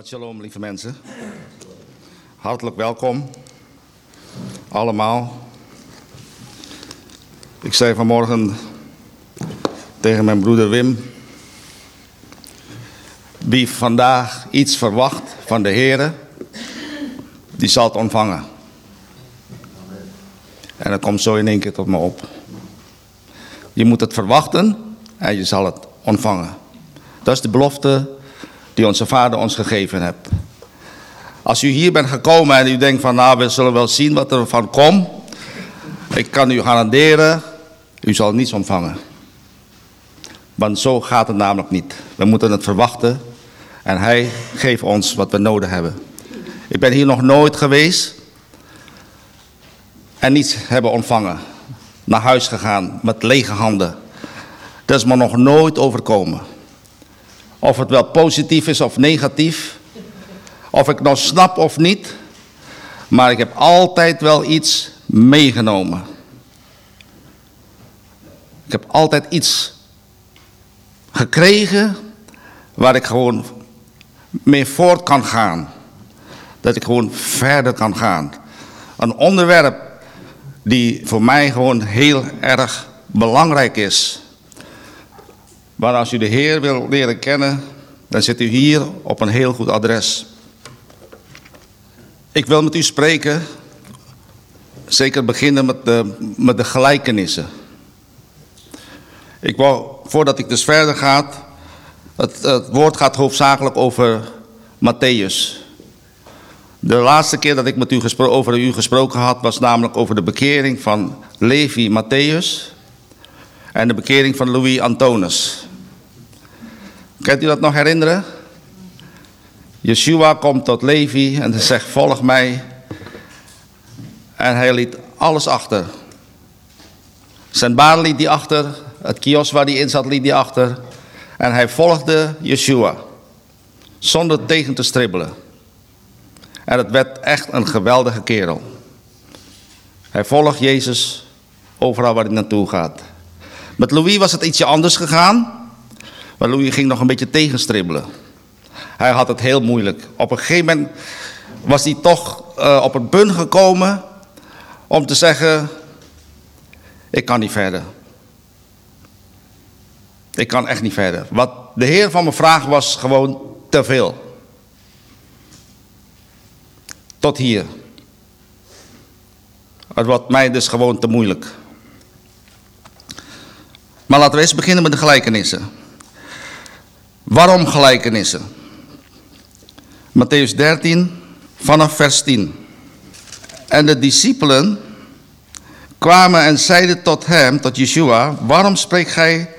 Shabbat shalom, lieve mensen. Hartelijk welkom. Allemaal. Ik zei vanmorgen tegen mijn broeder Wim. Wie vandaag iets verwacht van de Heer, die zal het ontvangen. En dat komt zo in één keer tot me op. Je moet het verwachten en je zal het ontvangen. Dat is de belofte die onze vader ons gegeven heeft. Als u hier bent gekomen en u denkt van nou we zullen wel zien wat er van komt. Ik kan u garanderen, u zal niets ontvangen. Want zo gaat het namelijk niet. We moeten het verwachten en hij geeft ons wat we nodig hebben. Ik ben hier nog nooit geweest en niets hebben ontvangen. Naar huis gegaan met lege handen. Dat is me nog nooit overkomen. Of het wel positief is of negatief. Of ik nou snap of niet. Maar ik heb altijd wel iets meegenomen. Ik heb altijd iets gekregen waar ik gewoon mee voort kan gaan. Dat ik gewoon verder kan gaan. Een onderwerp die voor mij gewoon heel erg belangrijk is. Maar als u de Heer wil leren kennen, dan zit u hier op een heel goed adres. Ik wil met u spreken, zeker beginnen met de, met de gelijkenissen. Ik wou, voordat ik dus verder ga, het, het woord gaat hoofdzakelijk over Matthäus. De laatste keer dat ik met u over u gesproken had, was namelijk over de bekering van Levi Matthäus en de bekering van Louis Antonis. Kent u dat nog herinneren? Yeshua komt tot Levi en zegt, volg mij. En hij liet alles achter. Zijn baan liet hij achter, het kiosk waar hij in zat liet hij achter. En hij volgde Yeshua, zonder tegen te stribbelen. En het werd echt een geweldige kerel. Hij volgt Jezus overal waar hij naartoe gaat. Met Louis was het ietsje anders gegaan. Maar Louis ging nog een beetje tegenstribbelen. Hij had het heel moeilijk. Op een gegeven moment was hij toch uh, op het punt gekomen om te zeggen, ik kan niet verder. Ik kan echt niet verder. Wat de Heer van me vraagt was gewoon te veel. Tot hier. Het wordt mij dus gewoon te moeilijk. Maar laten we eens beginnen met de gelijkenissen. Waarom gelijkenissen? Matthäus 13, vanaf vers 10. En de discipelen kwamen en zeiden tot hem, tot Yeshua, waarom spreekt gij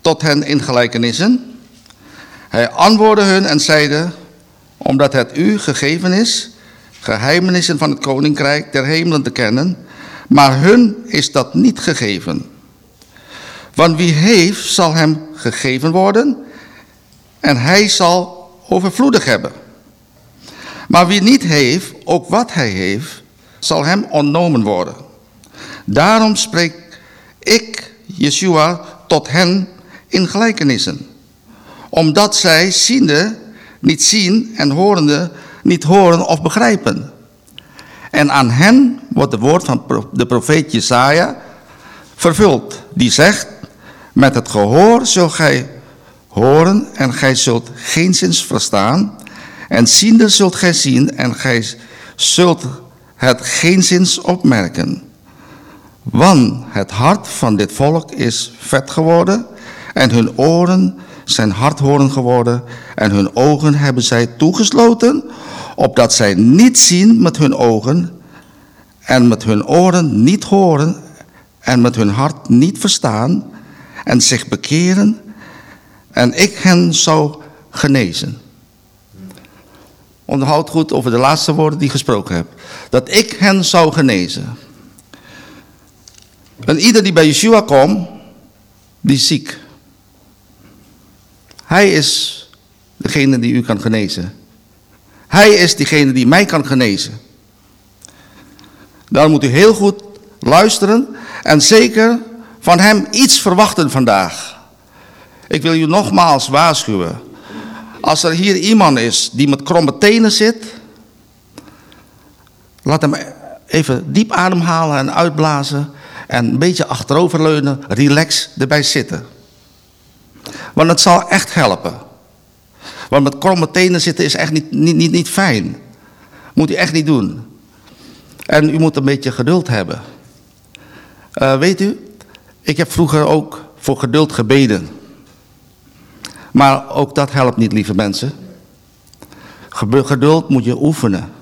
tot hen in gelijkenissen? Hij antwoordde hun en zeide, omdat het u gegeven is, geheimenissen van het koninkrijk der hemelen te kennen, maar hun is dat niet gegeven. Want wie heeft, zal hem gegeven worden en hij zal overvloedig hebben. Maar wie niet heeft, ook wat hij heeft, zal hem ontnomen worden. Daarom spreek ik, Yeshua, tot hen in gelijkenissen. Omdat zij ziende niet zien en horende niet horen of begrijpen. En aan hen wordt het woord van de profeet Jesaja vervuld. Die zegt, met het gehoor zul gij horen en gij zult geen zins verstaan. En ziende zult gij zien en gij zult het geen zins opmerken. Want het hart van dit volk is vet geworden en hun oren zijn hardhoren geworden en hun ogen hebben zij toegesloten, opdat zij niet zien met hun ogen en met hun oren niet horen en met hun hart niet verstaan en zich bekeren en ik hen zou genezen. Onderhoud goed over de laatste woorden die ik gesproken heb. Dat ik hen zou genezen. En ieder die bij Yeshua komt, die is ziek. Hij is degene die u kan genezen. Hij is degene die mij kan genezen. Daarom moet u heel goed luisteren en zeker van hem iets verwachten vandaag. Ik wil u nogmaals waarschuwen. Als er hier iemand is die met kromme tenen zit, laat hem even diep ademhalen en uitblazen en een beetje achteroverleunen, relax erbij zitten. Want het zal echt helpen. Want met kromme tenen zitten is echt niet, niet, niet, niet fijn. Moet u echt niet doen. En u moet een beetje geduld hebben. Uh, weet u, ik heb vroeger ook voor geduld gebeden. Maar ook dat helpt niet, lieve mensen. Geduld moet je oefenen.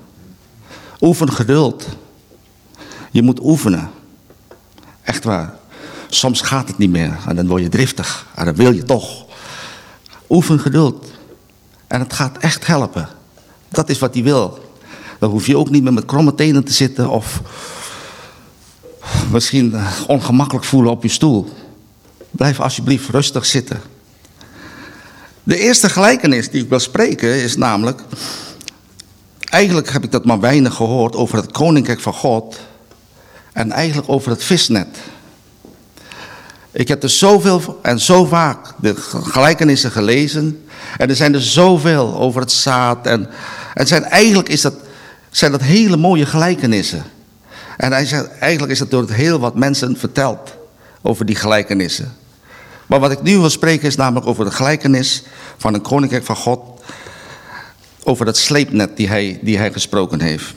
Oefen geduld. Je moet oefenen. Echt waar. Soms gaat het niet meer en dan word je driftig en dan wil je toch. Oefen geduld. En het gaat echt helpen. Dat is wat hij wil. Dan hoef je ook niet meer met kromme tenen te zitten of misschien ongemakkelijk voelen op je stoel. Blijf alsjeblieft rustig zitten. De eerste gelijkenis die ik wil spreken is namelijk... Eigenlijk heb ik dat maar weinig gehoord over het koninkrijk van God... en eigenlijk over het visnet. Ik heb er zoveel en zo vaak de gelijkenissen gelezen... en er zijn er zoveel over het zaad... en, en zijn, eigenlijk is dat, zijn dat hele mooie gelijkenissen... En eigenlijk is het door het heel wat mensen verteld over die gelijkenissen. Maar wat ik nu wil spreken is namelijk over de gelijkenis van een koninkrijk van God. Over dat sleepnet die hij, die hij gesproken heeft.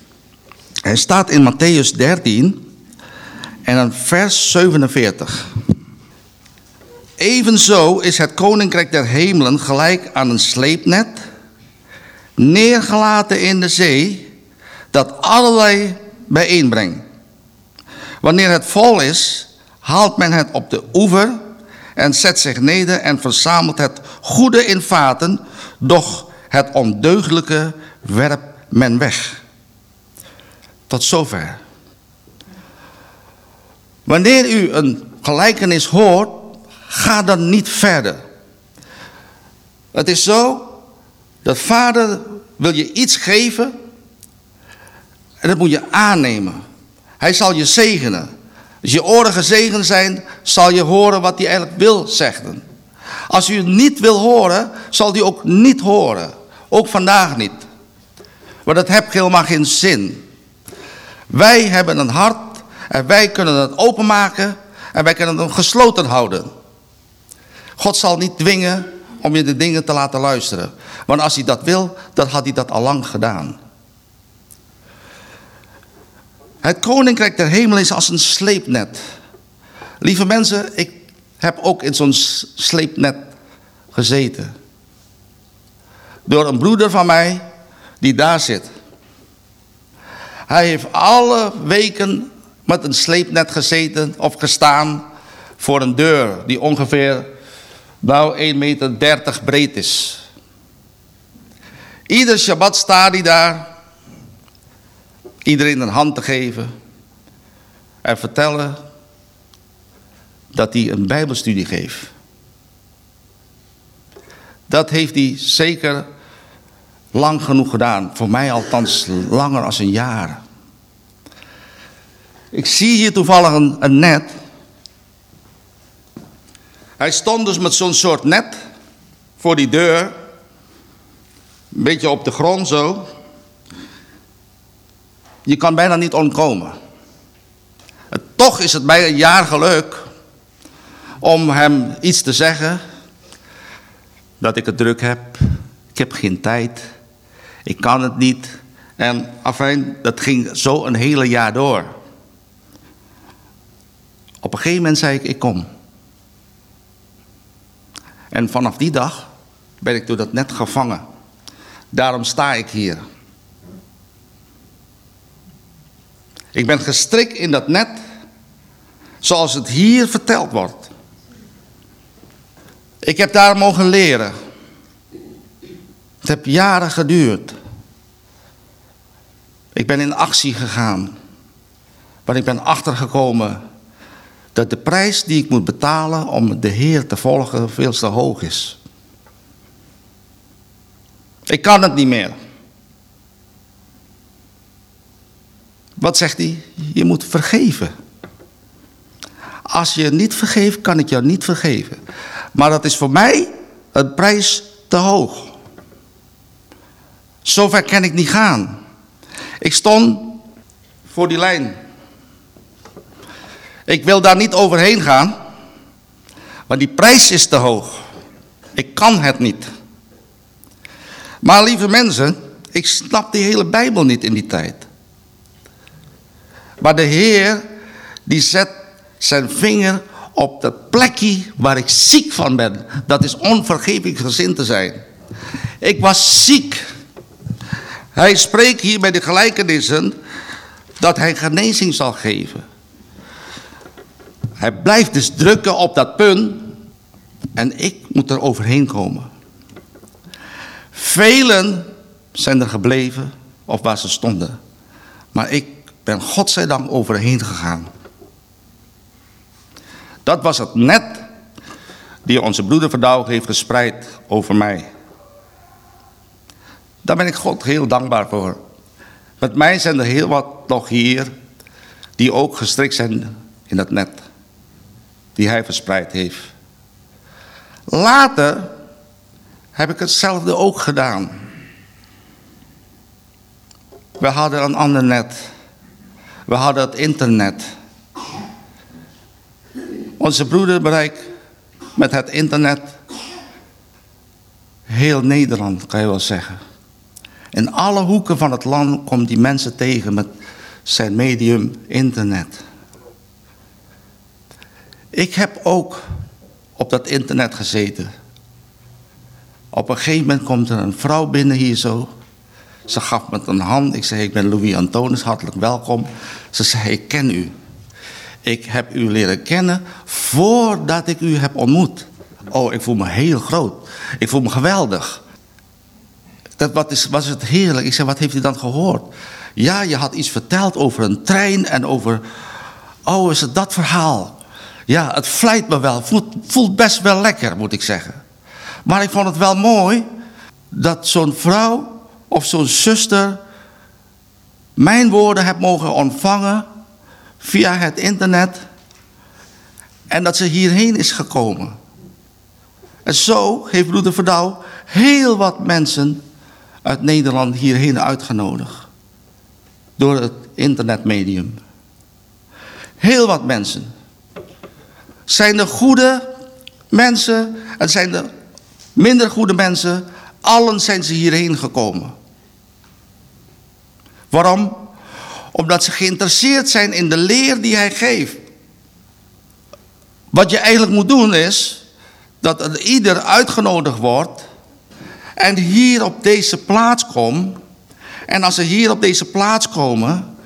Hij staat in Matthäus 13 en dan vers 47. Evenzo is het koninkrijk der hemelen gelijk aan een sleepnet, neergelaten in de zee, dat allerlei bijeenbrengt. Wanneer het vol is, haalt men het op de oever en zet zich neder en verzamelt het goede in vaten, doch het ondeugelijke werpt men weg. Tot zover. Wanneer u een gelijkenis hoort, ga dan niet verder. Het is zo dat vader wil je iets geven en dat moet je aannemen. Hij zal je zegenen. Als je oren gezegend zijn, zal je horen wat hij eigenlijk wil zeggen. Als u het niet wil horen, zal hij ook niet horen. Ook vandaag niet. Want dat heeft helemaal geen zin. Wij hebben een hart en wij kunnen het openmaken en wij kunnen het gesloten houden. God zal niet dwingen om je de dingen te laten luisteren. Want als hij dat wil, dan had hij dat al lang gedaan. Het koninkrijk der hemel is als een sleepnet. Lieve mensen, ik heb ook in zo'n sleepnet gezeten. Door een broeder van mij die daar zit. Hij heeft alle weken met een sleepnet gezeten of gestaan voor een deur die ongeveer nou 1,30 meter breed is. Ieder Shabbat staat hij daar iedereen een hand te geven en vertellen dat hij een bijbelstudie geeft. Dat heeft hij zeker lang genoeg gedaan. Voor mij althans langer als een jaar. Ik zie hier toevallig een, een net. Hij stond dus met zo'n soort net voor die deur. Een beetje op de grond zo. Je kan bijna niet ontkomen. toch is het mij een jaar geluk om hem iets te zeggen. Dat ik het druk heb. Ik heb geen tijd. Ik kan het niet. En afijn, dat ging zo een hele jaar door. Op een gegeven moment zei ik, ik kom. En vanaf die dag ben ik door dat net gevangen. Daarom sta ik hier. Ik ben gestrikt in dat net zoals het hier verteld wordt. Ik heb daar mogen leren. Het heeft jaren geduurd. Ik ben in actie gegaan. Maar ik ben achtergekomen dat de prijs die ik moet betalen om de Heer te volgen veel te hoog is. Ik kan het niet meer. Wat zegt hij? Je moet vergeven. Als je niet vergeeft, kan ik jou niet vergeven. Maar dat is voor mij een prijs te hoog. Zover kan ik niet gaan. Ik stond voor die lijn. Ik wil daar niet overheen gaan, want die prijs is te hoog. Ik kan het niet. Maar lieve mensen, ik snap die hele Bijbel niet in die tijd. Maar de Heer, die zet zijn vinger op de plekje waar ik ziek van ben. Dat is onvergevingsgezind te zijn. Ik was ziek. Hij spreekt hier bij de gelijkenissen dat hij genezing zal geven. Hij blijft dus drukken op dat punt en ik moet er overheen komen. Velen zijn er gebleven of waar ze stonden. Maar ik ben godzijdank overheen gegaan. Dat was het net die onze broeder heeft gespreid over mij. Daar ben ik God heel dankbaar voor. Met mij zijn er heel wat nog hier die ook gestrikt zijn in dat net. Die hij verspreid heeft. Later heb ik hetzelfde ook gedaan. We hadden een ander net. We hadden het internet. Onze broeder bereikt met het internet heel Nederland, kan je wel zeggen. In alle hoeken van het land komt die mensen tegen met zijn medium internet. Ik heb ook op dat internet gezeten. Op een gegeven moment komt er een vrouw binnen hier zo. Ze gaf me een hand. Ik zei, ik ben Louis Antonis, hartelijk welkom. Ze zei, ik ken u. Ik heb u leren kennen voordat ik u heb ontmoet. Oh, ik voel me heel groot. Ik voel me geweldig. Dat wat is, was het heerlijk. Ik zei, wat heeft u dan gehoord? Ja, je had iets verteld over een trein en over... Oh, is het dat verhaal? Ja, het vlijt me wel. Voelt, voelt best wel lekker, moet ik zeggen. Maar ik vond het wel mooi dat zo'n vrouw of zo'n zuster mijn woorden heeft mogen ontvangen via het internet en dat ze hierheen is gekomen. En zo heeft broeder Verdouw heel wat mensen uit Nederland hierheen uitgenodigd. Door het internetmedium. Heel wat mensen. Zijn er goede mensen en zijn er minder goede mensen. Allen zijn ze hierheen gekomen. Waarom? Omdat ze geïnteresseerd zijn in de leer die hij geeft. Wat je eigenlijk moet doen is dat ieder uitgenodigd wordt en hier op deze plaats komt. En als ze hier op deze plaats komen,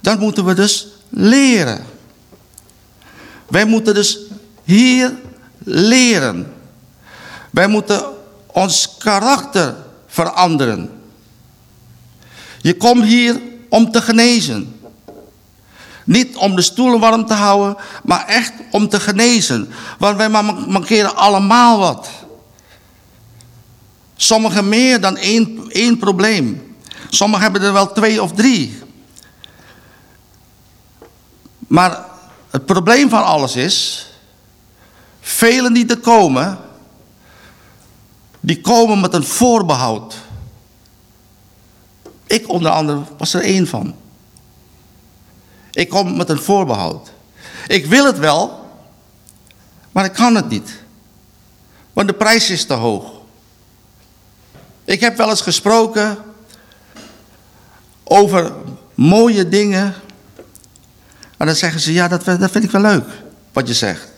dan moeten we dus leren. Wij moeten dus hier leren. Wij moeten ons karakter veranderen. Je komt hier om te genezen. Niet om de stoelen warm te houden, maar echt om te genezen. Want wij mankeren allemaal wat. Sommigen meer dan één, één probleem. Sommigen hebben er wel twee of drie. Maar het probleem van alles is, velen die er komen, die komen met een voorbehoud. Ik onder andere was er één van. Ik kom met een voorbehoud. Ik wil het wel, maar ik kan het niet. Want de prijs is te hoog. Ik heb wel eens gesproken over mooie dingen. En dan zeggen ze, ja, dat, vind ik wel leuk, wat je zegt.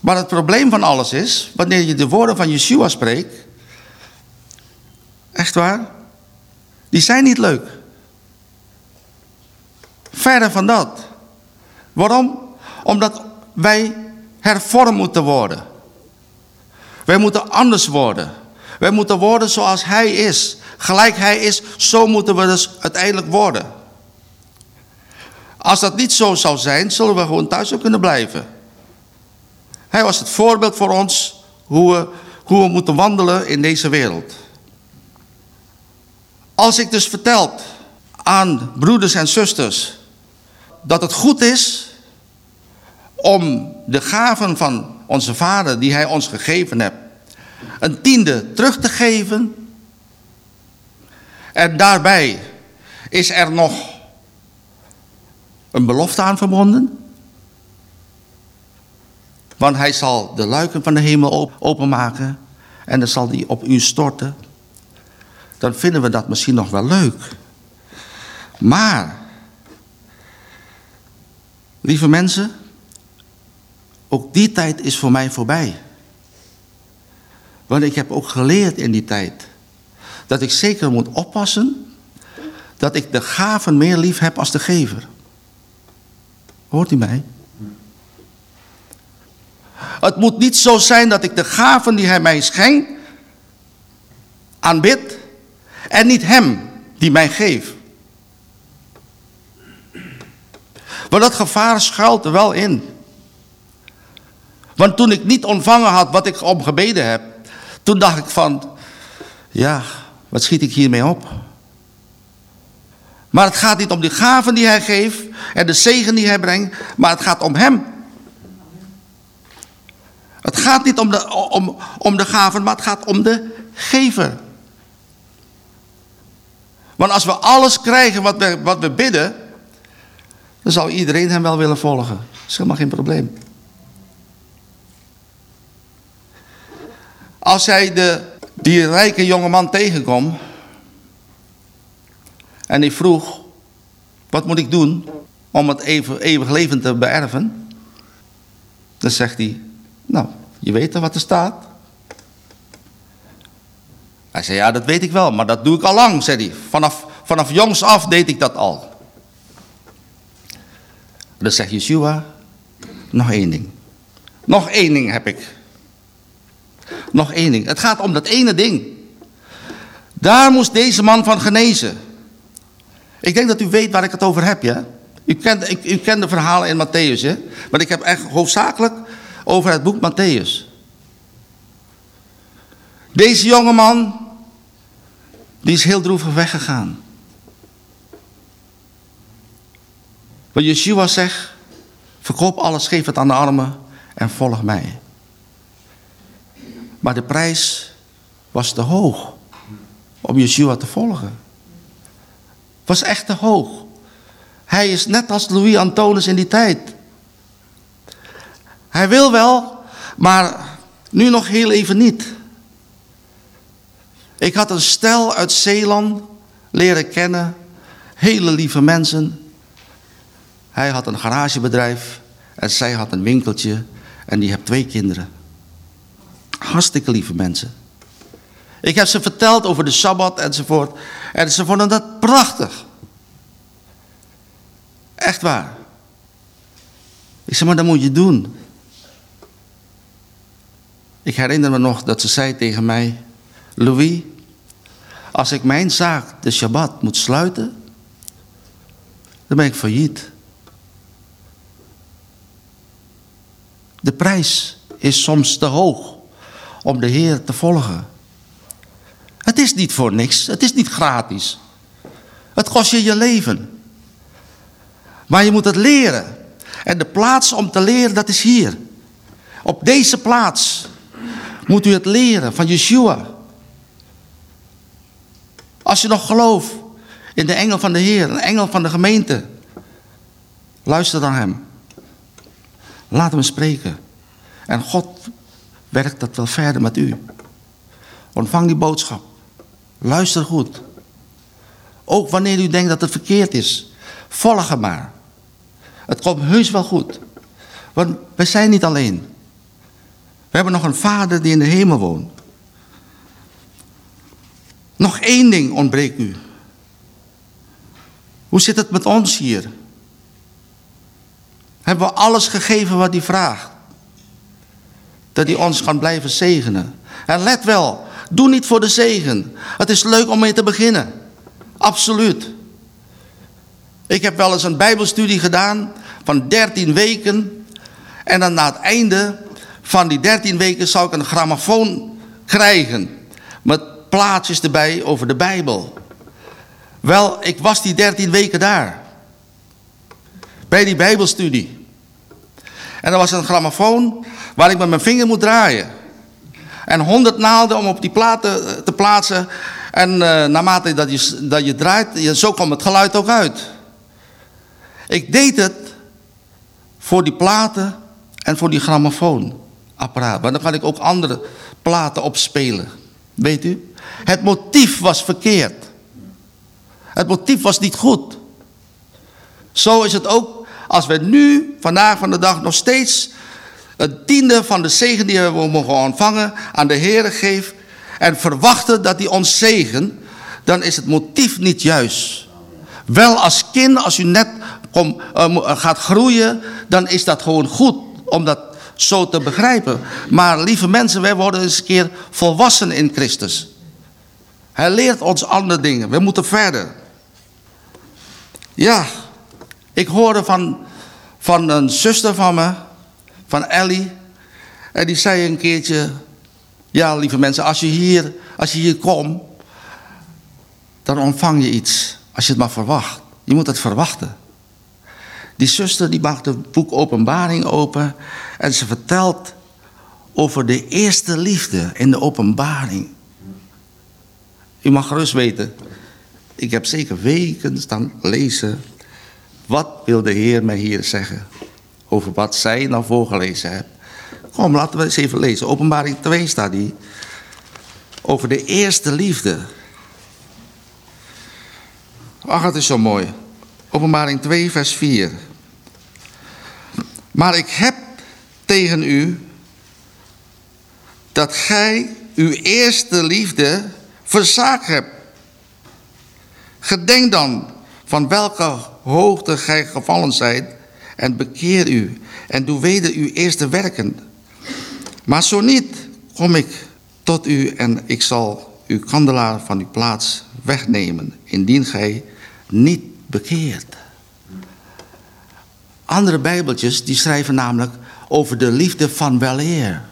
Maar het probleem van alles is, wanneer je de woorden van Yeshua spreekt, echt waar, die zijn niet leuk. Verder van dat. Waarom? Omdat wij hervormd moeten worden. Wij moeten anders worden. Wij moeten worden zoals Hij is. Gelijk Hij is, zo moeten we dus uiteindelijk worden. Als dat niet zo zou zijn, zullen we gewoon thuis ook kunnen blijven. Hij was het voorbeeld voor ons hoe we, hoe we moeten wandelen in deze wereld. Als ik dus vertel aan broeders en zusters dat het goed is om de gaven van onze vader die hij ons gegeven heeft, een tiende terug te geven, En daarbij is er nog een belofte aan verbonden. Want hij zal de luiken van de hemel openmaken en dan zal die op u storten. Dan vinden we dat misschien nog wel leuk. Maar, lieve mensen, ook die tijd is voor mij voorbij. Want ik heb ook geleerd in die tijd dat ik zeker moet oppassen dat ik de gaven meer lief heb als de gever. Hoort u mij? Het moet niet zo zijn dat ik de gaven die hij mij schenkt aanbid en niet hem die mij geeft. Want dat gevaar schuilt er wel in. Want toen ik niet ontvangen had wat ik om gebeden heb, toen dacht ik van, ja, wat schiet ik hiermee op? Maar het gaat niet om de gaven die hij geeft en de zegen die hij brengt, maar het gaat om hem. Het gaat niet om de, om, om de gaven, maar het gaat om de gever. Want als we alles krijgen wat we, wat we bidden, dan zal iedereen hem wel willen volgen. Dat is helemaal geen probleem. Als hij de, die rijke jonge man tegenkomt en hij vroeg, wat moet ik doen om het eeuwig leven te beërven? Dan zegt hij, nou, je weet toch wat er staat? Hij zei, ja, dat weet ik wel, maar dat doe ik al lang, zei hij. Vanaf, vanaf jongs af deed ik dat al. Dan zegt Yeshua, nog één ding. Nog één ding heb ik. Nog één ding. Het gaat om dat ene ding. Daar moest deze man van genezen. Ik denk dat u weet waar ik het over heb, ja? U kent, u kent de verhalen in Matthäus, hè? Maar ik heb echt hoofdzakelijk over het boek Matthäus. Deze jonge man, die is heel droevig weggegaan. Want Yeshua zegt, verkoop alles, geef het aan de armen en volg mij. Maar de prijs was te hoog om Yeshua te volgen. Was echt te hoog. Hij is net als Louis Antonis in die tijd. Hij wil wel, maar nu nog heel even niet. Ik had een stel uit Zeeland leren kennen. Hele lieve mensen. Hij had een garagebedrijf en zij had een winkeltje en die heeft twee kinderen. Hartstikke lieve mensen. Ik heb ze verteld over de Sabbat enzovoort. En ze vonden dat prachtig. Echt waar. Ik zeg, maar dat moet je doen. Ik herinner me nog dat ze zei tegen mij... Louis, als ik mijn zaak, de Shabbat, moet sluiten... dan ben ik failliet. De prijs is soms te hoog om de Heer te volgen. Het is niet voor niks, het is niet gratis. Het kost je je leven. Maar je moet het leren. En de plaats om te leren, dat is hier. Op deze plaats moet u het leren van Yeshua. Als je nog gelooft in de engel van de Heer, een engel van de gemeente. Luister naar hem. Laat hem spreken. En God werkt dat wel verder met u. Ontvang die boodschap. Luister goed. Ook wanneer u denkt dat het verkeerd is. Volg hem maar. Het komt heus wel goed. Want we zijn niet alleen. We hebben nog een vader die in de hemel woont. Nog één ding ontbreekt u. Hoe zit het met ons hier? Hebben we alles gegeven wat hij vraagt? Dat hij ons kan blijven zegenen. En let wel, doe niet voor de zegen. Het is leuk om mee te beginnen. Absoluut. Ik heb wel eens een bijbelstudie gedaan van 13 weken. En dan na het einde van die 13 weken zou ik een grammofoon krijgen. Met plaatjes erbij over de Bijbel. Wel, ik was die 13 weken daar. Bij die bijbelstudie. En er was een grammofoon waar ik met mijn vinger moet draaien. En honderd naalden om op die platen te plaatsen. En uh, naarmate dat je, dat je draait, zo komt het geluid ook uit. Ik deed het voor die platen en voor die grammofoonapparaat. Maar dan kan ik ook andere platen opspelen. Weet u? Het motief was verkeerd. Het motief was niet goed. Zo is het ook als we nu, vandaag van de dag, nog steeds het tiende van de zegen die we mogen ontvangen aan de Heer geven en verwachten dat hij ons zegen, dan is het motief niet juist. Wel als kind, als u net kom, uh, gaat groeien, dan is dat gewoon goed om dat zo te begrijpen. Maar lieve mensen, wij worden eens een keer volwassen in Christus. Hij leert ons andere dingen. We moeten verder. Ja, ik hoorde van, van een zuster van me, van Ellie. En die zei een keertje, ja lieve mensen, als je hier, als je hier komt, dan ontvang je iets. Als je het maar verwacht. Je moet het verwachten. Die zuster die maakt het boek Openbaring open en ze vertelt over de eerste liefde in de openbaring. U mag gerust weten, ik heb zeker weken staan lezen. Wat wil de Heer mij hier zeggen? Over wat zij nou voorgelezen heeft. Kom, laten we eens even lezen. Openbaring 2 staat die. Over de eerste liefde. Ach, het is zo mooi. Openbaring 2, vers 4. Maar ik heb tegen u dat gij uw eerste liefde verzaakt hebt. Gedenk dan van welke hoogte gij gevallen zijt en bekeer u en doe weder uw eerste werken. Maar zo niet, kom ik tot u en ik zal uw kandelaar van uw plaats wegnemen, indien gij niet bekeert. Andere bijbeltjes die schrijven namelijk over de liefde van weleer.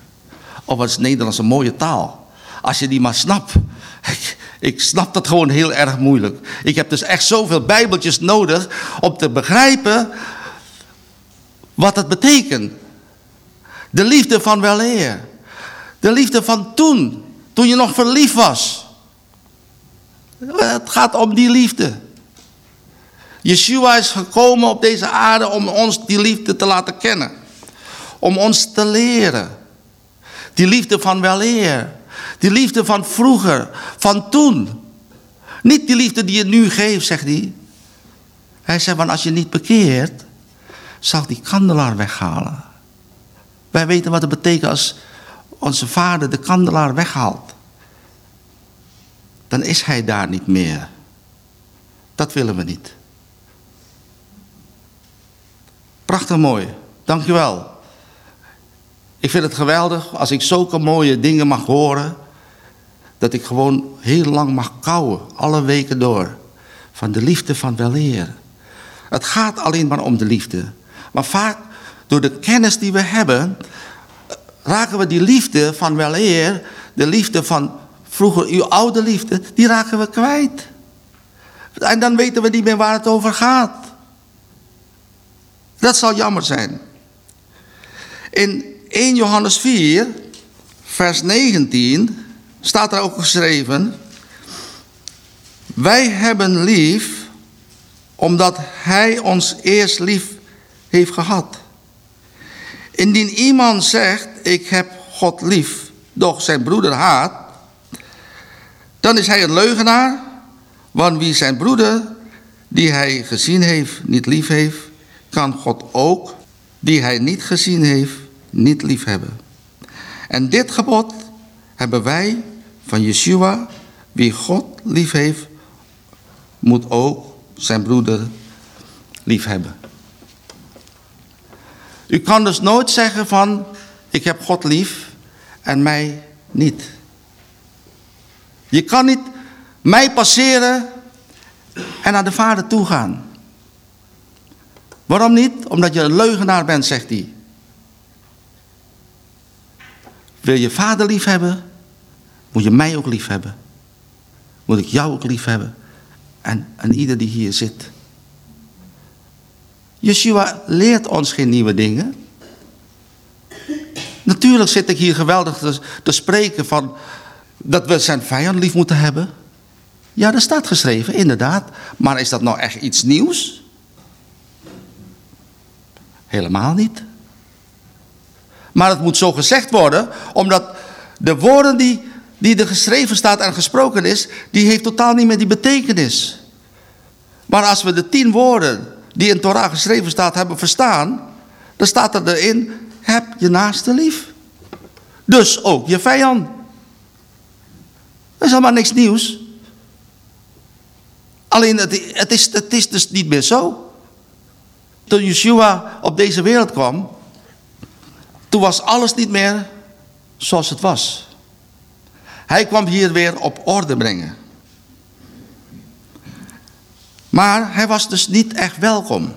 Of is Nederlands een mooie taal. Als je die maar snapt. Ik, ik snap dat gewoon heel erg moeilijk. Ik heb dus echt zoveel bijbeltjes nodig om te begrijpen wat het betekent. De liefde van weleer. De liefde van toen. Toen je nog verliefd was. Het gaat om die liefde. Yeshua is gekomen op deze aarde om ons die liefde te laten kennen. Om ons te leren. Die liefde van weleer. Die liefde van vroeger, van toen. Niet die liefde die je nu geeft, zegt hij. Hij zegt, want als je niet bekeert, zal die kandelaar weghalen. Wij weten wat het betekent als onze vader de kandelaar weghaalt. Dan is hij daar niet meer. Dat willen we niet. Prachtig mooi. Dankjewel. Ik vind het geweldig als ik zulke mooie dingen mag horen. Dat ik gewoon heel lang mag kouwen, alle weken door. Van de liefde van weleer. Het gaat alleen maar om de liefde. Maar vaak door de kennis die we hebben, raken we die liefde van weleer, de liefde van vroeger, uw oude liefde, die raken we kwijt. En dan weten we niet meer waar het over gaat. Dat zal jammer zijn. In 1 Johannes 4, vers 19, staat er ook geschreven... Wij hebben lief, omdat Hij ons eerst lief heeft gehad. Indien iemand zegt, ik heb God lief, doch zijn broeder haat... dan is hij een leugenaar, want wie zijn broeder, die hij gezien heeft, niet lief heeft kan God ook, die hij niet gezien heeft, niet liefhebben. En dit gebod hebben wij van Yeshua, wie God lief heeft, moet ook zijn broeder liefhebben. U kan dus nooit zeggen van, ik heb God lief en mij niet. Je kan niet mij passeren en naar de Vader toe gaan. Waarom niet? Omdat je een leugenaar bent, zegt hij. Wil je vader lief hebben, moet je mij ook lief hebben. Moet ik jou ook lief hebben. En, en ieder die hier zit. Yeshua leert ons geen nieuwe dingen. Natuurlijk zit ik hier geweldig te, te spreken van dat we zijn vijand lief moeten hebben. Ja, dat staat geschreven, inderdaad. Maar is dat nou echt iets nieuws? Helemaal niet. Maar het moet zo gezegd worden, omdat de woorden die, die er geschreven staat en gesproken is, die heeft totaal niet meer die betekenis. Maar als we de tien woorden die in Torah geschreven staat hebben verstaan, dan staat er erin, heb je naaste lief. Dus ook je vijand. Dat is allemaal niks nieuws. Alleen het, het, is, het is dus niet meer zo. Toen Yeshua op deze wereld kwam, toen was alles niet meer zoals het was. Hij kwam hier weer op orde brengen. Maar hij was dus niet echt welkom.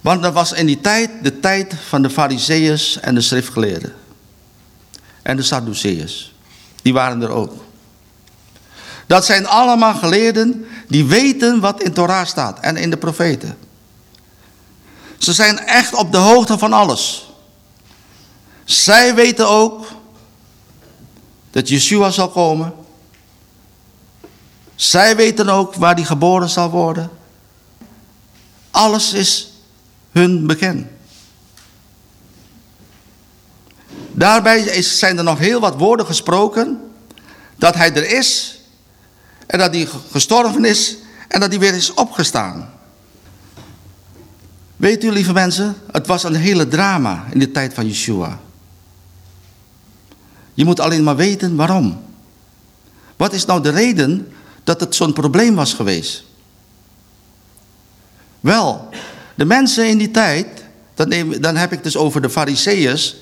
Want dat was in die tijd de tijd van de fariseeërs en de schriftgeleerden. En de Sadduceërs. Die waren er ook. Dat zijn allemaal geleerden die weten wat in Torah staat en in de profeten. Ze zijn echt op de hoogte van alles. Zij weten ook dat Yeshua zal komen. Zij weten ook waar hij geboren zal worden. Alles is hun bekend. Daarbij zijn er nog heel wat woorden gesproken. Dat hij er is. En dat hij gestorven is. En dat hij weer is opgestaan. Weet u, lieve mensen, het was een hele drama in de tijd van Yeshua. Je moet alleen maar weten waarom. Wat is nou de reden dat het zo'n probleem was geweest? Wel, de mensen in die tijd, dan, neem, dan heb ik dus over de fariseeërs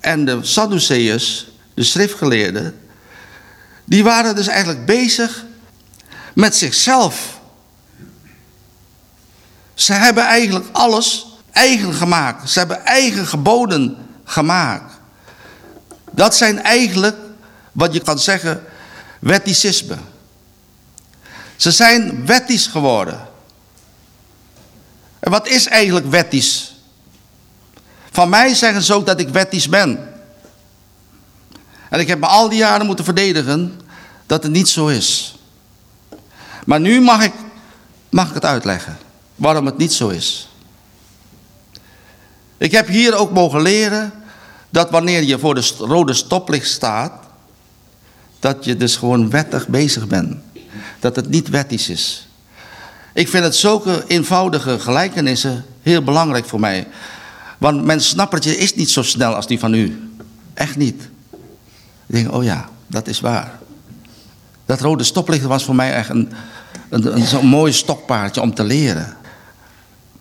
en de sadduceërs, de schriftgeleerden, die waren dus eigenlijk bezig met zichzelf. Ze hebben eigenlijk alles eigen gemaakt. Ze hebben eigen geboden gemaakt. Dat zijn eigenlijk, wat je kan zeggen, wetticisme. Ze zijn wettisch geworden. En wat is eigenlijk wettisch? Van mij zeggen ze ook dat ik wettisch ben. En ik heb me al die jaren moeten verdedigen dat het niet zo is. Maar nu mag ik, mag ik het uitleggen waarom het niet zo is. Ik heb hier ook mogen leren dat wanneer je voor de rode stoplicht staat, dat je dus gewoon wettig bezig bent. Dat het niet wettisch is. Ik vind het zulke eenvoudige gelijkenissen heel belangrijk voor mij. Want mijn snappertje is niet zo snel als die van u. Echt niet. Ik denk, oh ja, dat is waar. Dat rode stoplicht was voor mij echt een, een, zo'n mooi stokpaardje om te leren.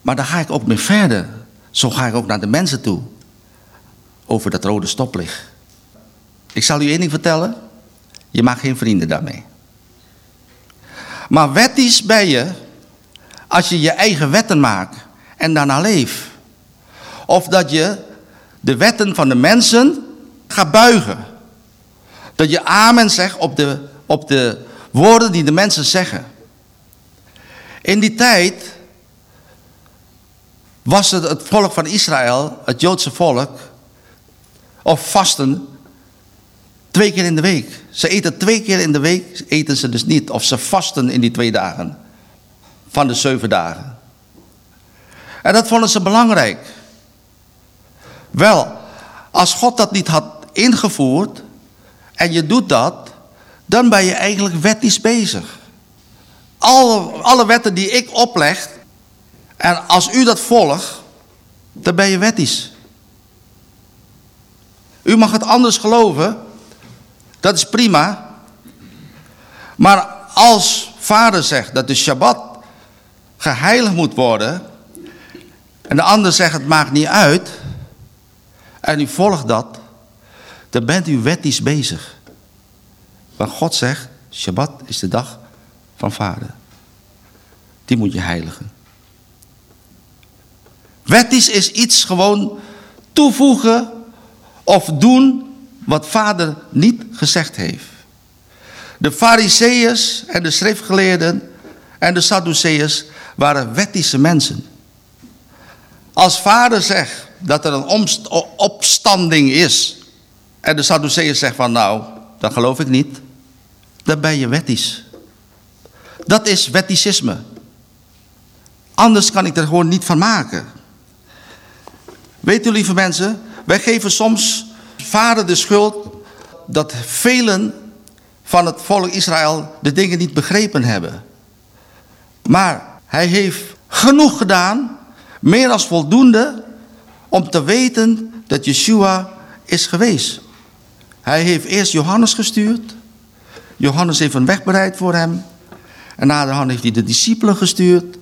Maar dan ga ik ook mee verder. Zo ga ik ook naar de mensen toe. Over dat rode stoplicht. Ik zal u één ding vertellen. Je maakt geen vrienden daarmee. Maar wettisch ben je als je je eigen wetten maakt en daarna leeft. Of dat je de wetten van de mensen gaat buigen. Dat je amen zegt op de, op de woorden die de mensen zeggen. In die tijd was het het volk van Israël, het Joodse volk, of vasten twee keer in de week. Ze eten twee keer in de week, eten ze dus niet. Of ze vasten in die twee dagen van de zeven dagen. En dat vonden ze belangrijk. Wel, als God dat niet had ingevoerd en je doet dat, dan ben je eigenlijk wettisch bezig. Alle, alle wetten die ik opleg, en als u dat volgt, dan ben je wettisch. U mag het anders geloven, dat is prima. Maar als vader zegt dat de Shabbat geheiligd moet worden. En de ander zegt het maakt niet uit. En u volgt dat. Dan bent u wettisch bezig. Want God zegt, Shabbat is de dag van vader. Die moet je heiligen. Wettisch is iets gewoon toevoegen of doen wat vader niet gezegd heeft. De fariseeërs en de schriftgeleerden en de Sadduceërs waren wettische mensen. Als vader zegt dat er een opstanding is. En de Sadduceeën zegt van nou, dat geloof ik niet. dan ben je wettisch. Dat is wetticisme. Anders kan ik er gewoon niet van maken. Weet u, lieve mensen, wij geven soms vader de schuld dat velen van het volk Israël de dingen niet begrepen hebben. Maar hij heeft genoeg gedaan, meer als voldoende, om te weten dat Yeshua is geweest. Hij heeft eerst Johannes gestuurd. Johannes heeft een weg bereid voor hem. En na de hand heeft hij de discipelen gestuurd.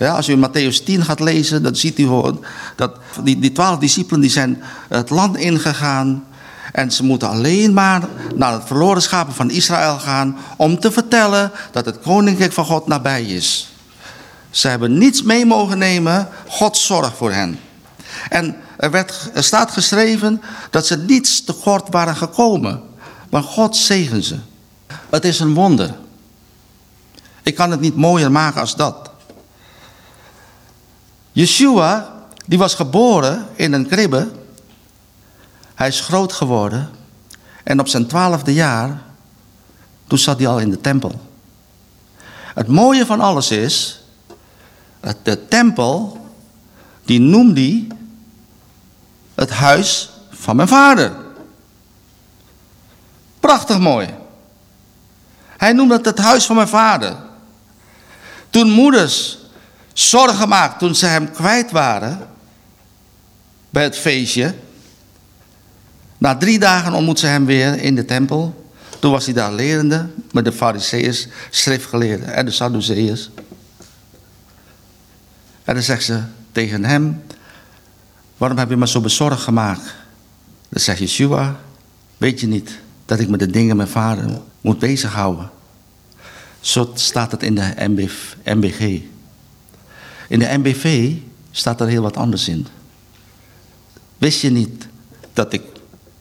Ja, als u Matthäus 10 gaat lezen, dan ziet u gewoon dat die, die twaalf discipelen die zijn het land ingegaan. En ze moeten alleen maar naar het verloren schapen van Israël gaan om te vertellen dat het koninkrijk van God nabij is. Ze hebben niets mee mogen nemen, God zorgt voor hen. En er, werd, er staat geschreven dat ze niets tekort waren gekomen. Maar God zegen ze. Het is een wonder. Ik kan het niet mooier maken als dat. Yeshua, die was geboren in een kribbe. Hij is groot geworden. En op zijn twaalfde jaar, toen zat hij al in de tempel. Het mooie van alles is, de tempel, die noemde hij het huis van mijn vader. Prachtig mooi. Hij noemde het het huis van mijn vader. Toen moeders zorgen maakten toen ze hem kwijt waren bij het feestje. Na drie dagen ontmoet ze hem weer in de tempel. Toen was hij daar lerende met de fariseeërs, schriftgeleerden en de Sadduceërs. En dan zegt ze tegen hem, waarom heb je me zo bezorgd gemaakt? Dan zegt Yeshua, weet je niet dat ik met de dingen mijn vader moet bezighouden? Zo staat het in de MBG. In de MBV staat er heel wat anders in. Wist je niet dat ik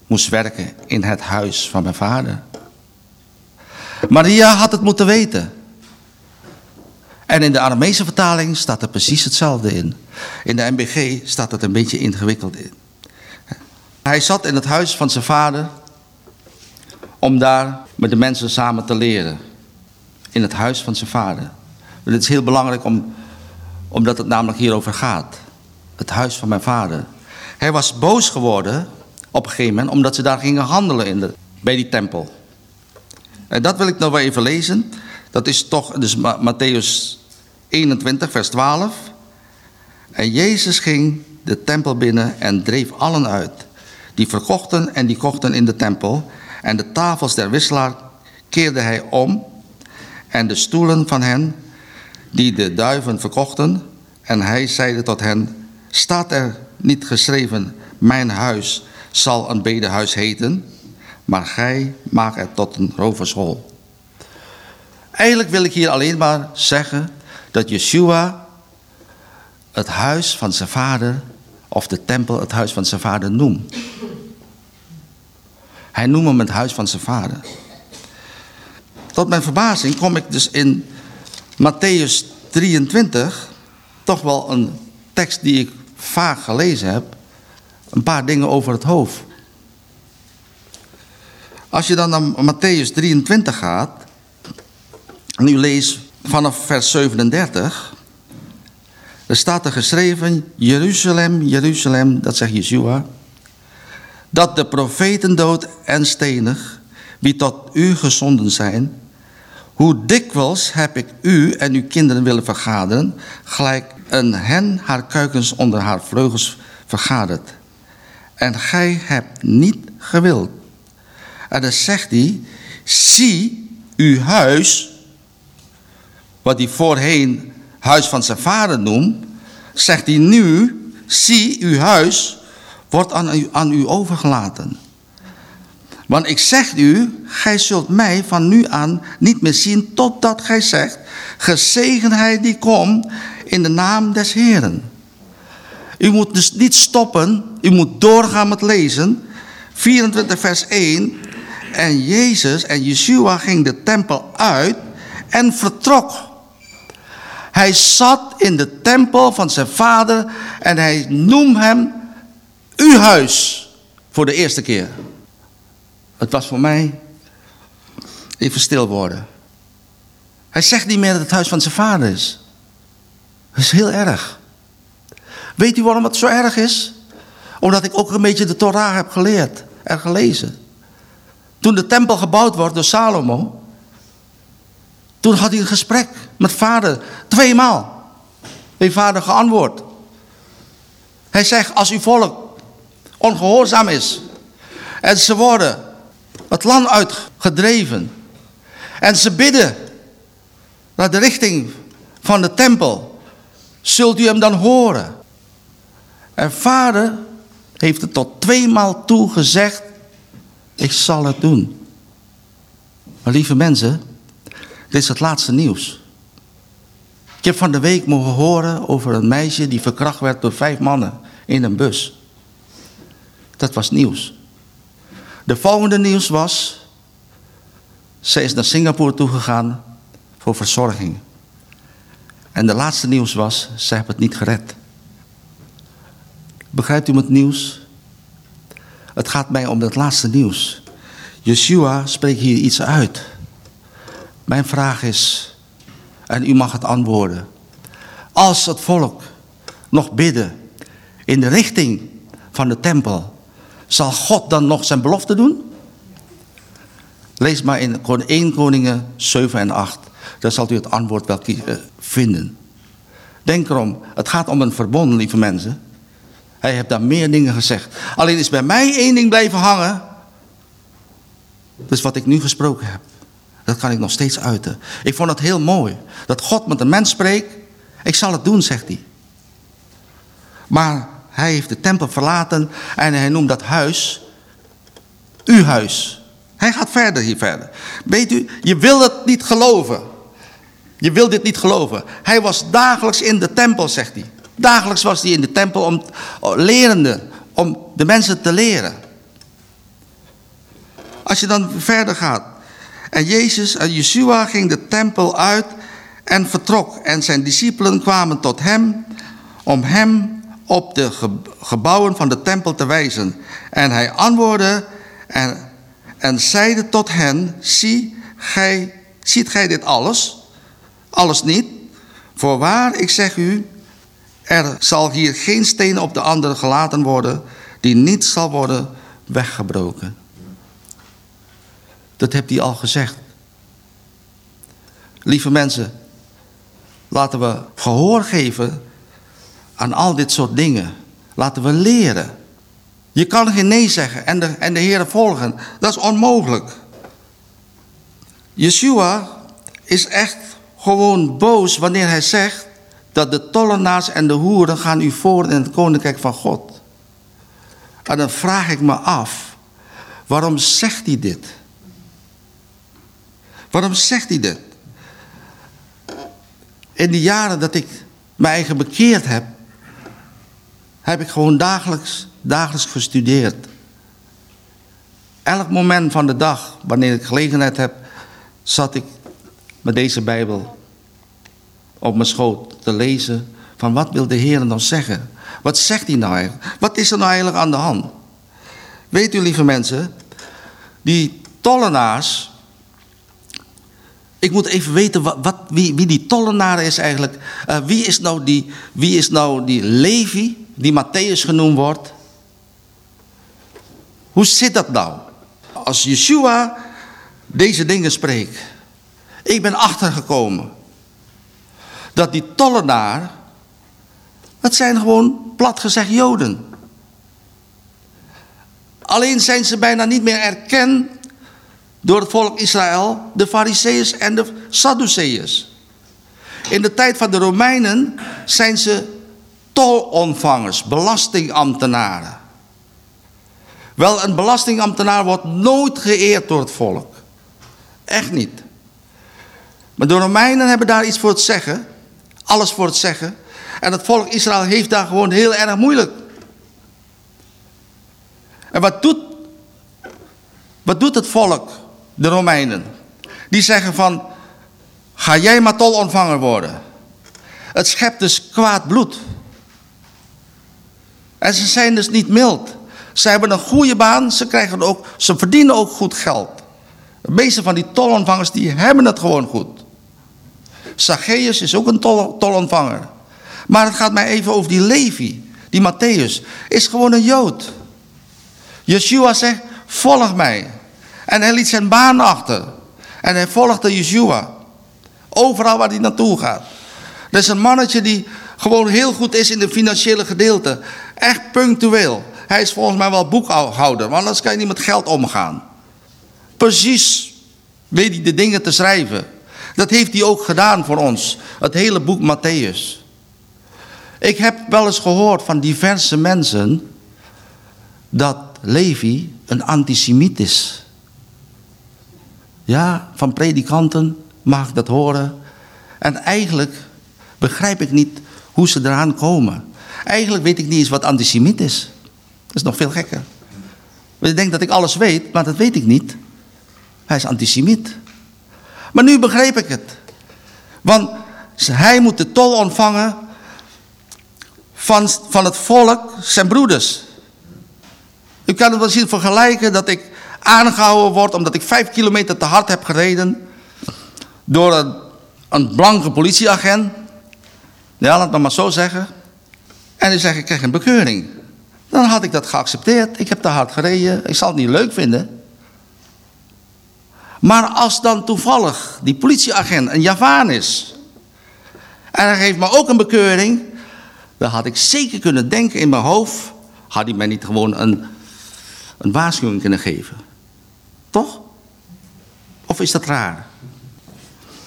moest werken in het huis van mijn vader? Maria had het moeten weten. En in de Armeese vertaling staat er precies hetzelfde in. In de MBG staat het een beetje ingewikkeld in. Hij zat in het huis van zijn vader om daar met de mensen samen te leren. In het huis van zijn vader. Het is heel belangrijk om, omdat het namelijk hierover gaat. Het huis van mijn vader. Hij was boos geworden op een gegeven moment omdat ze daar gingen handelen in de, bij die tempel. En dat wil ik nog wel even lezen. Dat is toch dus Matthäus 21, vers 12. En Jezus ging de tempel binnen en dreef allen uit. Die verkochten en die kochten in de tempel. En de tafels der wisselaar keerde hij om. En de stoelen van hen die de duiven verkochten. En hij zeide tot hen, staat er niet geschreven, mijn huis zal een bedehuis heten, maar gij maakt het tot een roverschool. Eigenlijk wil ik hier alleen maar zeggen dat Yeshua het huis van zijn vader, of de tempel het huis van zijn vader noemt. Hij noemt hem het huis van zijn vader. Tot mijn verbazing kom ik dus in Matthäus 23, toch wel een tekst die ik vaak gelezen heb, een paar dingen over het hoofd. Als je dan naar Matthäus 23 gaat, nu lees vanaf vers 37, er staat er geschreven, Jeruzalem, Jeruzalem, dat zegt Yeshua, dat de profeten dood en stenig, wie tot u gezonden zijn, hoe dikwijls heb ik u en uw kinderen willen vergaderen, gelijk een hen haar kuikens onder haar vleugels vergadert. En gij hebt niet gewild. En dan zegt hij, zie uw huis, wat hij voorheen huis van zijn vader noemt, zegt hij nu, zie uw huis wordt aan u, aan u overgelaten. Want ik zeg u, gij zult mij van nu aan niet meer zien totdat gij zegt, gezegenheid die komt in de naam des Heren. U moet dus niet stoppen, u moet doorgaan met lezen. 24 vers 1. En Jezus en Yeshua ging de tempel uit en vertrok. Hij zat in de tempel van zijn vader en hij noemde hem uw huis voor de eerste keer. Het was voor mij Even stil worden. Hij zegt niet meer dat het huis van zijn vader is. Dat is heel erg. Weet u waarom het zo erg is? Omdat ik ook een beetje de Torah heb geleerd en gelezen. Toen de tempel gebouwd wordt door Salomo, toen had hij een gesprek met vader, tweemaal. Heeft vader geantwoord. Hij zegt, als uw volk ongehoorzaam is en ze worden het land uitgedreven en ze bidden naar de richting van de tempel, zult u hem dan horen. En vader heeft het tot tweemaal toe gezegd, ik zal het doen. Maar lieve mensen, dit is het laatste nieuws. Ik heb van de week mogen horen over een meisje die verkracht werd door vijf mannen in een bus. Dat was nieuws. De volgende nieuws was, zij is naar Singapore toegegaan voor verzorging. En de laatste nieuws was, zij hebben het niet gered. Begrijpt u het nieuws? Het gaat mij om het laatste nieuws. Yeshua spreekt hier iets uit. Mijn vraag is, en u mag het antwoorden. Als het volk nog bidden in de richting van de tempel, zal God dan nog zijn belofte doen? Lees maar in 1 Koningen 7 en 8. Daar zal u het antwoord wel eh, vinden. Denk erom, het gaat om een verbond, lieve mensen. Hij heeft daar meer dingen gezegd. Alleen is bij mij één ding blijven hangen. Dus wat ik nu gesproken heb. Dat kan ik nog steeds uiten. Ik vond het heel mooi. Dat God met een mens spreekt. Ik zal het doen, zegt hij. Maar hij heeft de tempel verlaten. En hij noemt dat huis. Uw huis. Hij gaat verder hier verder. Weet u, je wil het niet geloven. Je wil dit niet geloven. Hij was dagelijks in de tempel, zegt hij. Dagelijks was hij in de tempel om lerende, om de mensen te leren. Als je dan verder gaat. En Jezus en Yeshua ging de tempel uit en vertrok. En zijn discipelen kwamen tot hem om hem op de gebouwen van de tempel te wijzen. En hij antwoordde en, en zeide tot hen, zie, gij, ziet gij dit alles? Alles niet? Voorwaar, ik zeg u, er zal hier geen steen op de andere gelaten worden die niet zal worden weggebroken. Dat hebt hij al gezegd. Lieve mensen, laten we gehoor geven aan al dit soort dingen. Laten we leren. Je kan geen nee zeggen en de, en de Heer volgen. Dat is onmogelijk. Yeshua is echt gewoon boos wanneer hij zegt dat de tollenaars en de hoeren gaan u voor in het koninkrijk van God. En dan vraag ik me af, waarom zegt hij dit? Waarom zegt hij dit? In de jaren dat ik mijn eigen bekeerd heb, heb ik gewoon dagelijks, dagelijks gestudeerd. Elk moment van de dag, wanneer ik gelegenheid heb, zat ik met deze Bijbel op mijn schoot te lezen van wat wil de Heer nou zeggen? Wat zegt hij nou eigenlijk? Wat is er nou eigenlijk aan de hand? Weet u, lieve mensen, die tollenaars. Ik moet even weten wat, wat wie, wie, die tollenaar is eigenlijk. Uh, wie, is nou die, wie is nou die Levi, die Matthäus genoemd wordt? Hoe zit dat nou? Als Yeshua deze dingen spreekt. Ik ben achtergekomen dat die tollenaar, dat zijn gewoon plat gezegd Joden. Alleen zijn ze bijna niet meer erkend door het volk Israël, de Fariseeërs en de Sadduceërs. In de tijd van de Romeinen zijn ze tolontvangers, belastingambtenaren. Wel, een belastingambtenaar wordt nooit geëerd door het volk. Echt niet. Maar de Romeinen hebben daar iets voor het zeggen alles voor het zeggen. En het volk Israël heeft daar gewoon heel erg moeilijk. En wat doet, wat doet het volk, de Romeinen? Die zeggen van, ga jij maar tolontvanger worden. Het schept dus kwaad bloed. En ze zijn dus niet mild. Ze hebben een goede baan, ze, krijgen ook, ze verdienen ook goed geld. De meeste van die tolontvangers die hebben het gewoon goed. Zacchaeus is ook een tol, tolontvanger. Maar het gaat mij even over die Levi, die Matthäus, is gewoon een Jood. Yeshua zegt, volg mij. En hij liet zijn baan achter. En hij volgde Yeshua. Overal waar hij naartoe gaat. Dat is een mannetje die gewoon heel goed is in de financiële gedeelte. Echt punctueel. Hij is volgens mij wel boekhouder, want anders kan je niet met geld omgaan. Precies weet hij de dingen te schrijven. Dat heeft hij ook gedaan voor ons. Het hele boek Matthäus. Ik heb wel eens gehoord van diverse mensen dat Levi een antisemiet is. Ja, van predikanten mag ik dat horen. En eigenlijk begrijp ik niet hoe ze eraan komen. Eigenlijk weet ik niet eens wat antisemiet is. Dat is nog veel gekker. Ik denk dat ik alles weet, maar dat weet ik niet. Hij is antisemiet. Maar nu begreep ik het. Want hij moet de tol ontvangen van, van het volk, zijn broeders. U kan het wel zien vergelijken dat ik aangehouden word omdat ik vijf kilometer te hard heb gereden door een, een blanke politieagent. Ja, laat me maar zo zeggen. En die zegt, ik krijg een bekeuring. Dan had ik dat geaccepteerd. Ik heb te hard gereden. Ik zal het niet leuk vinden. Maar als dan toevallig die politieagent een Javaan is... en hij geeft me ook een bekeuring... dan had ik zeker kunnen denken in mijn hoofd... had hij mij niet gewoon een, een waarschuwing kunnen geven. Toch? Of is dat raar?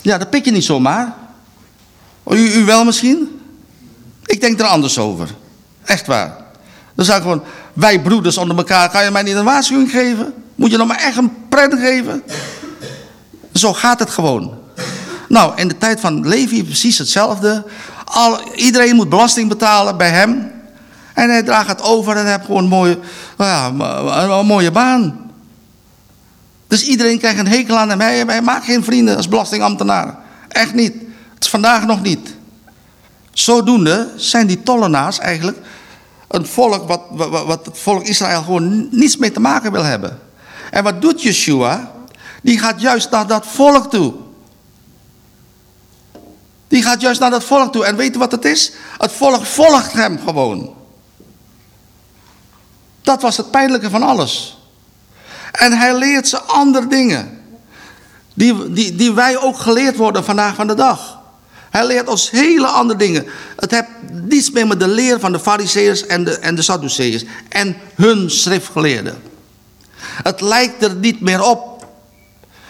Ja, dat pik je niet zomaar. U, u wel misschien? Ik denk er anders over. Echt waar. Dan zou ik gewoon, wij broeders onder elkaar, kan je mij niet een waarschuwing geven? Moet je nog maar echt een pret geven? Zo gaat het gewoon. Nou, in de tijd van Levi precies hetzelfde. Al, iedereen moet belasting betalen bij hem. En hij draagt het over en heeft gewoon een mooie, nou ja, een mooie baan. Dus iedereen krijgt een hekel aan hem. Hij, hij maakt geen vrienden als belastingambtenaar. Echt niet. Vandaag nog niet. Zodoende zijn die tollenaars eigenlijk een volk wat, wat, wat het volk Israël gewoon niets mee te maken wil hebben. En wat doet Yeshua? Die gaat juist naar dat volk toe. Die gaat juist naar dat volk toe. En weet u wat het is? Het volk volgt hem gewoon. Dat was het pijnlijke van alles. En hij leert ze andere dingen. Die, die, die wij ook geleerd worden vandaag van de dag. Hij leert ons hele andere dingen. Het heeft niets meer met de leer van de fariseërs en de, en de Sadduceërs. En hun schriftgeleerden. Het lijkt er niet meer op.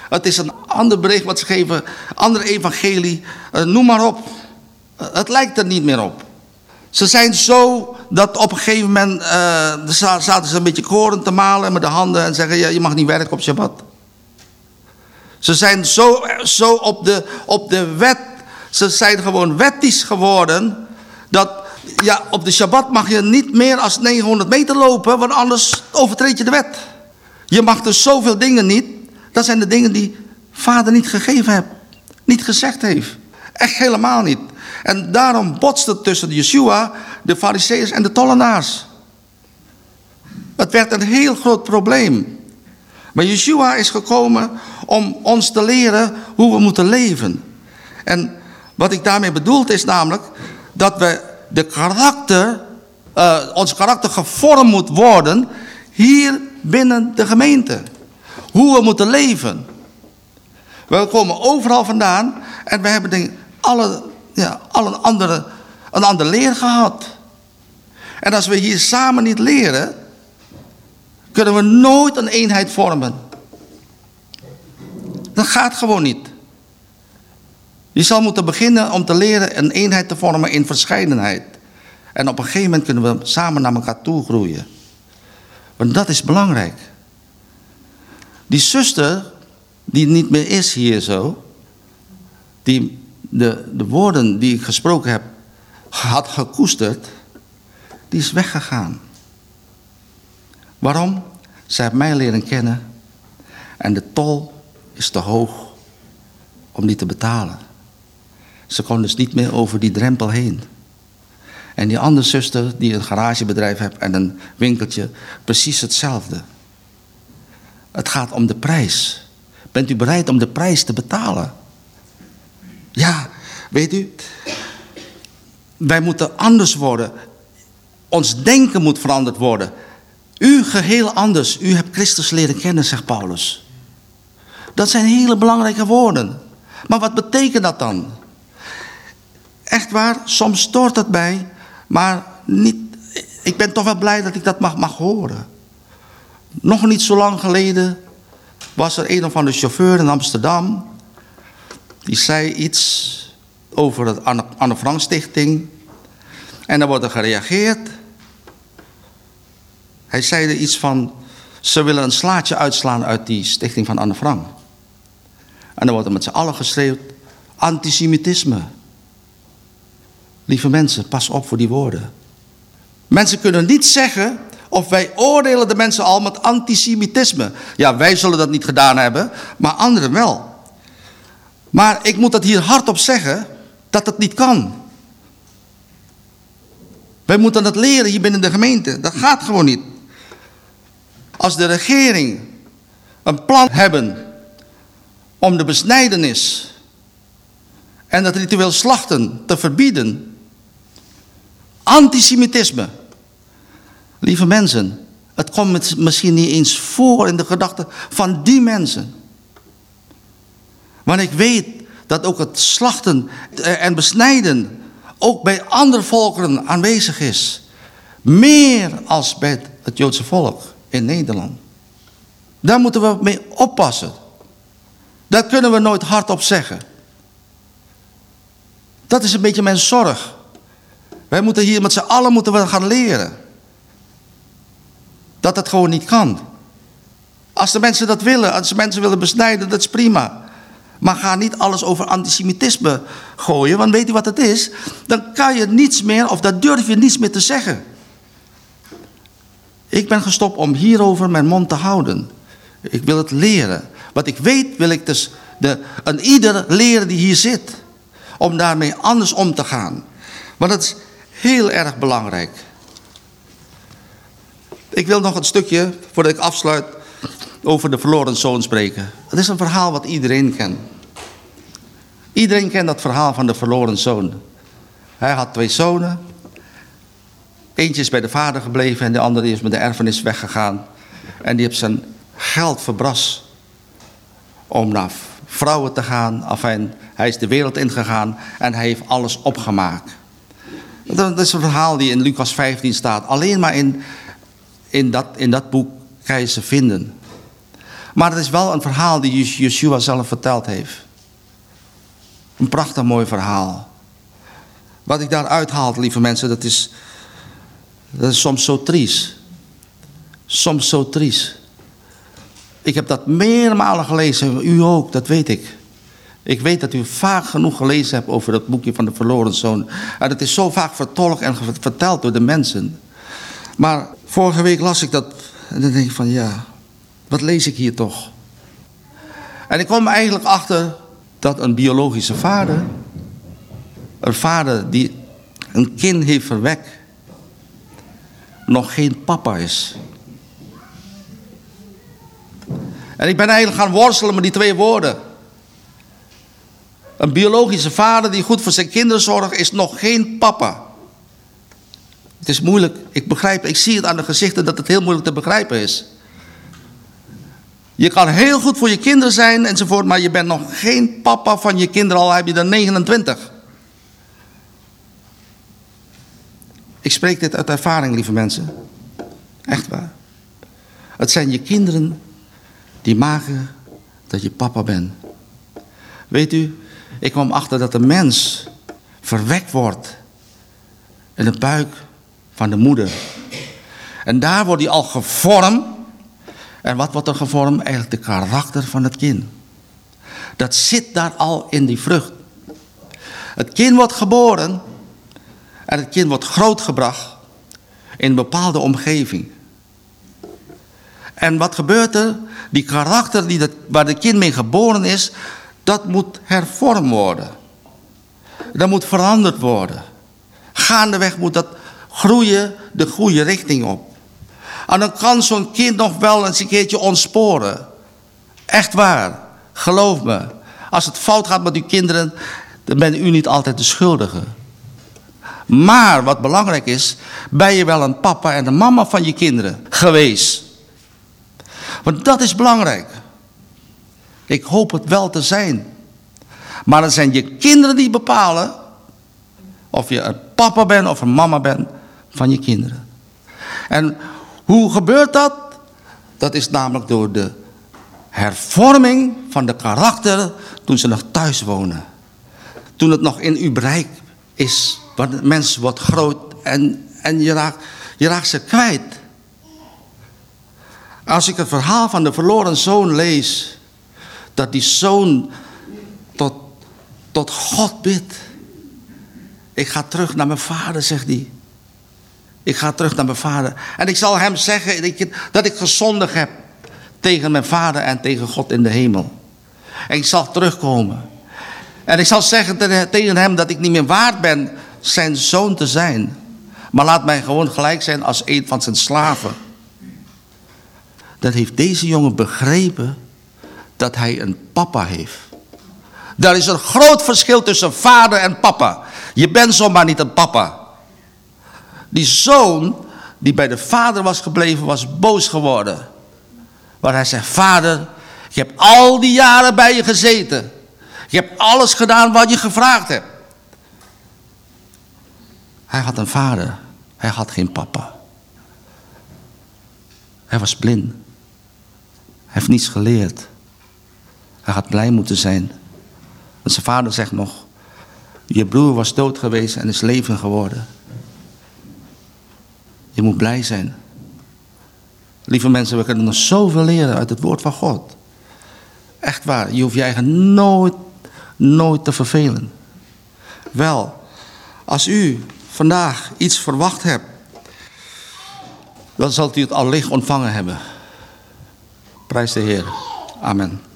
Het is een ander bericht wat ze geven. Andere evangelie. Uh, noem maar op. het lijkt er niet meer op. Ze zijn zo dat op een gegeven moment uh, zaten ze een beetje koren te malen met de handen en zeggen, ja, je mag niet werken op Shabbat. Ze zijn zo, zo op, de, op de wet, ze zijn gewoon wettisch geworden, dat ja, op de Shabbat mag je niet meer als 900 meter lopen, want anders overtreed je de wet. Je mag dus zoveel dingen niet, dat zijn de dingen die vader niet gegeven heeft, niet gezegd heeft. Echt helemaal niet. En daarom botst het tussen Yeshua, de fariseeërs en de tollenaars. Het werd een heel groot probleem. Maar Yeshua is gekomen om ons te leren hoe we moeten leven. En wat ik daarmee bedoel is namelijk dat we de karakter, uh, ons karakter gevormd moet worden hier binnen de gemeente. Hoe we moeten leven. We komen overal vandaan en we hebben denk, alle ja, al een, andere, een ander leer gehad. En als we hier samen niet leren, kunnen we nooit een eenheid vormen. Dat gaat gewoon niet. Je zal moeten beginnen om te leren een eenheid te vormen in verscheidenheid. En op een gegeven moment kunnen we samen naar elkaar toe groeien. Want dat is belangrijk. Die zuster, die niet meer is hier zo, die de, de woorden die ik gesproken heb had gekoesterd, die is weggegaan. Waarom? Zij heeft mij leren kennen en de tol is te hoog om die te betalen. Ze kon dus niet meer over die drempel heen. En die andere zuster die een garagebedrijf heeft en een winkeltje, precies hetzelfde. Het gaat om de prijs. Bent u bereid om de prijs te betalen? Ja, weet u, wij moeten anders worden. Ons denken moet veranderd worden. U geheel anders. U hebt Christus leren kennen, zegt Paulus. Dat zijn hele belangrijke woorden. Maar wat betekent dat dan? Echt waar, soms stoort het bij, maar niet, ik ben toch wel blij dat ik dat mag, mag horen. Nog niet zo lang geleden was er een of andere chauffeur in Amsterdam. Die zei iets over het Anne, Frank Stichting. En dan wordt er gereageerd. Hij zei er iets van, ze willen een slaatje uitslaan uit die stichting van Anne Frank. En dan wordt er met z'n allen geschreeuwd, antisemitisme. Lieve mensen, pas op voor die woorden. Mensen kunnen niet zeggen of wij oordelen de mensen al met antisemitisme. Ja, wij zullen dat niet gedaan hebben, maar anderen wel. Maar ik moet dat hier hardop zeggen, dat het niet kan. Wij moeten dat leren hier binnen de gemeente. Dat gaat gewoon niet. Als de regering een plan hebben om de besnijdenis en het ritueel slachten te verbieden. Antisemitisme. Lieve mensen, het komt misschien niet eens voor in de gedachten van die mensen. Want ik weet dat ook het slachten en besnijden ook bij andere volkeren aanwezig is. Meer als bij het Joodse volk in Nederland. Daar moeten we mee oppassen. Dat kunnen we nooit hardop zeggen. Dat is een beetje mijn zorg. Wij moeten hier met z'n allen moeten we gaan leren. Dat het gewoon niet kan. Als de mensen dat willen, als de mensen willen besnijden, dat is prima. Maar ga niet alles over antisemitisme gooien, want weet je wat het is? Dan kan je niets meer, of dan durf je niets meer te zeggen. Ik ben gestopt om hierover mijn mond te houden. Ik wil het leren. Wat ik weet wil ik dus de, aan ieder leren die hier zit. Om daarmee anders om te gaan. Want dat is heel erg belangrijk. Ik wil nog een stukje, voordat ik afsluit, over de verloren zoon spreken. Het is een verhaal wat iedereen kent. Iedereen kent dat verhaal van de verloren zoon. Hij had twee zonen. Eentje is bij de vader gebleven en de andere is met de erfenis weggegaan. En die heeft zijn geld verbras om naar vrouwen te gaan. Enfin, hij is de wereld ingegaan en hij heeft alles opgemaakt. Dat is een verhaal die in Lucas 15 staat. Alleen maar in, in, dat, in dat boek kan je ze vinden. Maar het is wel een verhaal die Yeshua zelf verteld heeft. Een prachtig mooi verhaal. Wat ik daaruit haal, lieve mensen, dat is, dat is soms zo triest. Soms zo triest. Ik heb dat meermalen gelezen, u ook, dat weet ik. Ik weet dat u vaak genoeg gelezen hebt over dat boekje van de verloren zoon. En het is zo vaak vertolkt en verteld door de mensen. Maar vorige week las ik dat en dan denk ik van ja, wat lees ik hier toch? En ik kwam eigenlijk achter dat een biologische vader, een vader die een kind heeft verwekt, nog geen papa is. En ik ben eigenlijk gaan worstelen met die twee woorden. Een biologische vader die goed voor zijn kinderen zorgt, is nog geen papa. Het is moeilijk, ik begrijp, ik zie het aan de gezichten dat het heel moeilijk te begrijpen is. Je kan heel goed voor je kinderen zijn enzovoort, maar je bent nog geen papa van je kinderen, al heb je er 29. Ik spreek dit uit ervaring, lieve mensen. Echt waar. Het zijn je kinderen die maken dat je papa bent. Weet u, ik kwam achter dat de mens verwekt wordt in de buik van de moeder. En daar wordt hij al gevormd. En wat wordt er gevormd? Eigenlijk de karakter van het kind. Dat zit daar al in die vrucht. Het kind wordt geboren en het kind wordt grootgebracht in een bepaalde omgeving. En wat gebeurt er? Die karakter die dat, waar de kind mee geboren is, dat moet hervormd worden. Dat moet veranderd worden. Gaandeweg moet dat groeien de goede richting op. En dan kan zo'n kind nog wel eens een keertje ontsporen. Echt waar. Geloof me. Als het fout gaat met uw kinderen, dan bent u niet altijd de schuldige. Maar wat belangrijk is, ben je wel een papa en een mama van je kinderen geweest. Want dat is belangrijk. Ik hoop het wel te zijn. Maar het zijn je kinderen die bepalen of je een papa bent of een mama bent van je kinderen. En hoe gebeurt dat? Dat is namelijk door de hervorming van de karakter toen ze nog thuis wonen. Toen het nog in uw bereik is. Want de mens wordt groot en, en je, raakt, je raakt ze kwijt. Als ik het verhaal van de verloren zoon lees, dat die zoon tot, tot God bidt. Ik ga terug naar mijn vader, zegt hij. Ik ga terug naar mijn vader. En ik zal hem zeggen dat ik, dat ik gezondigd heb tegen mijn vader en tegen God in de hemel. En ik zal terugkomen. En ik zal zeggen tegen hem dat ik niet meer waard ben zijn zoon te zijn. Maar laat mij gewoon gelijk zijn als een van zijn slaven. Dat heeft deze jongen begrepen dat hij een papa heeft. Daar is een groot verschil tussen vader en papa. Je bent zomaar niet een papa. Die zoon die bij de vader was gebleven was boos geworden. Maar hij zegt, vader, je hebt al die jaren bij je gezeten. Je hebt alles gedaan wat je gevraagd hebt. Hij had een vader. Hij had geen papa. Hij was blind. Hij heeft niets geleerd. Hij had blij moeten zijn. En zijn vader zegt nog, je broer was dood geweest en is leven geworden. Je moet blij zijn. Lieve mensen, we kunnen nog zoveel leren uit het woord van God. Echt waar, je hoeft je eigen nooit, nooit te vervelen. Wel, als u vandaag iets verwacht hebt, dan zult u het al licht ontvangen hebben. Prijs de Heer. Amen.